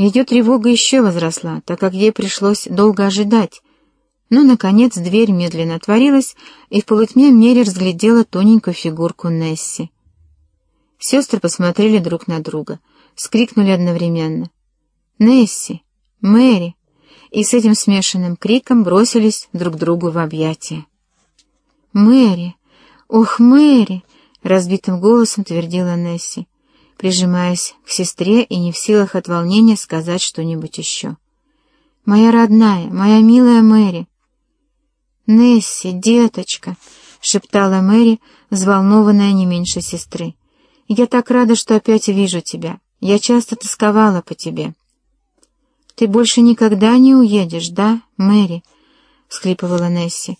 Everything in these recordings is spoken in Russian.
Ее тревога еще возросла, так как ей пришлось долго ожидать. Но, наконец, дверь медленно отворилась, и в полутьме Мери разглядела тоненькую фигурку Несси. Сестры посмотрели друг на друга, скрикнули одновременно. «Несси! Мэри!» И с этим смешанным криком бросились друг другу в объятия. «Мэри! Ох, Мэри!» — разбитым голосом твердила Несси, прижимаясь к сестре и не в силах от волнения сказать что-нибудь еще. «Моя родная, моя милая Мэри!» «Несси, деточка!» — шептала Мэри, взволнованная не меньше сестры. «Я так рада, что опять вижу тебя. Я часто тосковала по тебе». «Ты больше никогда не уедешь, да, Мэри?» — всхлипывала Несси.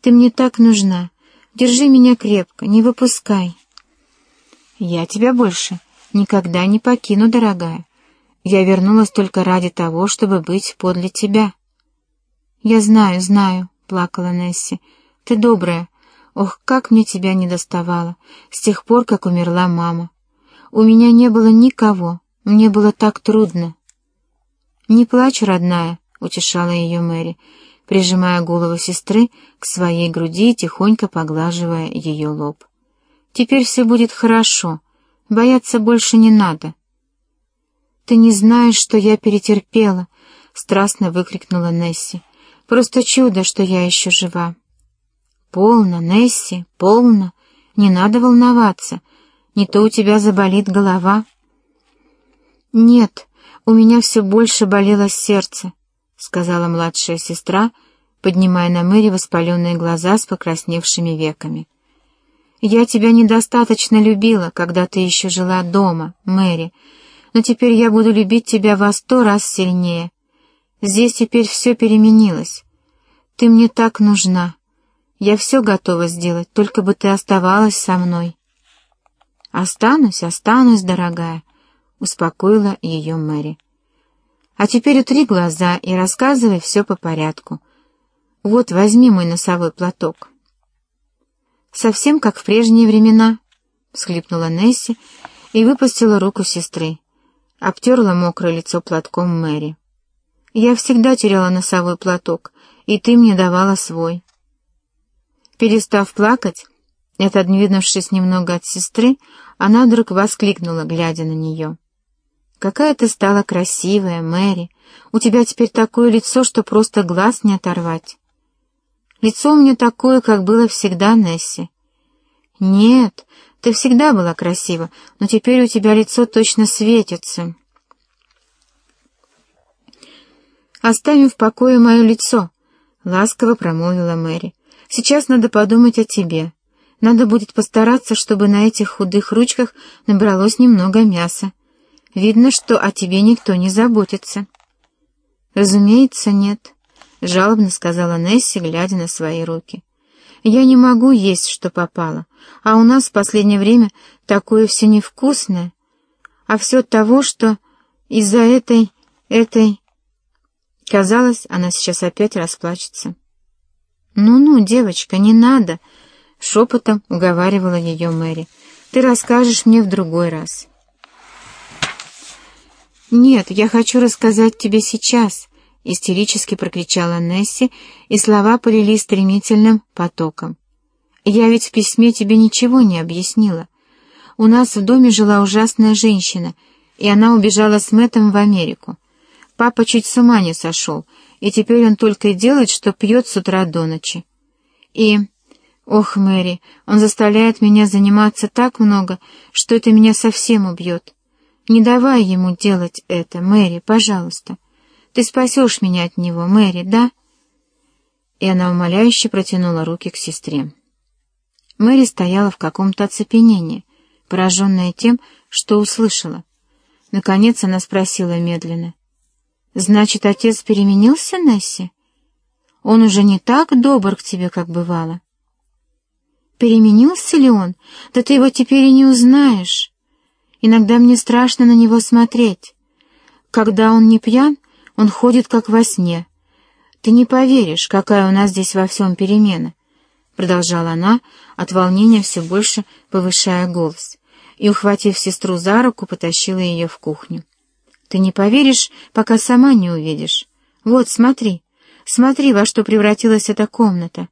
«Ты мне так нужна. Держи меня крепко, не выпускай». «Я тебя больше никогда не покину, дорогая. Я вернулась только ради того, чтобы быть подле тебя». «Я знаю, знаю», — плакала Несси. «Ты добрая. Ох, как мне тебя не доставало, с тех пор, как умерла мама. У меня не было никого, мне было так трудно». «Не плачь, родная», — утешала ее Мэри, прижимая голову сестры к своей груди и тихонько поглаживая ее лоб. «Теперь все будет хорошо, бояться больше не надо». «Ты не знаешь, что я перетерпела», — страстно выкрикнула Несси. «Просто чудо, что я еще жива». «Полно, Несси, полно. Не надо волноваться. Не то у тебя заболит голова». «Нет», «У меня все больше болело сердце», — сказала младшая сестра, поднимая на Мэри воспаленные глаза с покрасневшими веками. «Я тебя недостаточно любила, когда ты еще жила дома, Мэри, но теперь я буду любить тебя во сто раз сильнее. Здесь теперь все переменилось. Ты мне так нужна. Я все готова сделать, только бы ты оставалась со мной». «Останусь, останусь, дорогая», — успокоила ее Мэри. «А теперь утри глаза и рассказывай все по порядку. Вот, возьми мой носовой платок». «Совсем как в прежние времена», — всхлипнула Несси и выпустила руку сестры. Обтерла мокрое лицо платком Мэри. «Я всегда теряла носовой платок, и ты мне давала свой». Перестав плакать, и отодвинувшись немного от сестры, она вдруг воскликнула, глядя на нее. «Какая ты стала красивая, Мэри! У тебя теперь такое лицо, что просто глаз не оторвать!» «Лицо у меня такое, как было всегда, Несси!» «Нет, ты всегда была красива, но теперь у тебя лицо точно светится!» «Оставим в покое мое лицо», — ласково промолвила Мэри. «Сейчас надо подумать о тебе. Надо будет постараться, чтобы на этих худых ручках набралось немного мяса. Видно, что о тебе никто не заботится». «Разумеется, нет», — жалобно сказала Несси, глядя на свои руки. «Я не могу есть, что попало, а у нас в последнее время такое все невкусное, а все того, что из-за этой... этой...» Казалось, она сейчас опять расплачется. «Ну-ну, девочка, не надо», — шепотом уговаривала ее Мэри. «Ты расскажешь мне в другой раз». «Нет, я хочу рассказать тебе сейчас», — истерически прокричала Несси, и слова полились стремительным потоком. «Я ведь в письме тебе ничего не объяснила. У нас в доме жила ужасная женщина, и она убежала с Мэттом в Америку. Папа чуть с ума не сошел, и теперь он только и делает, что пьет с утра до ночи. И... Ох, Мэри, он заставляет меня заниматься так много, что это меня совсем убьет. Не давай ему делать это, Мэри, пожалуйста. Ты спасешь меня от него, Мэри, да?» И она умоляюще протянула руки к сестре. Мэри стояла в каком-то оцепенении, пораженная тем, что услышала. Наконец она спросила медленно. «Значит, отец переменился, Несси? Он уже не так добр к тебе, как бывало?» «Переменился ли он? Да ты его теперь и не узнаешь!» Иногда мне страшно на него смотреть. Когда он не пьян, он ходит как во сне. Ты не поверишь, какая у нас здесь во всем перемена, — продолжала она, от волнения все больше повышая голос, и, ухватив сестру за руку, потащила ее в кухню. Ты не поверишь, пока сама не увидишь. Вот, смотри, смотри, во что превратилась эта комната.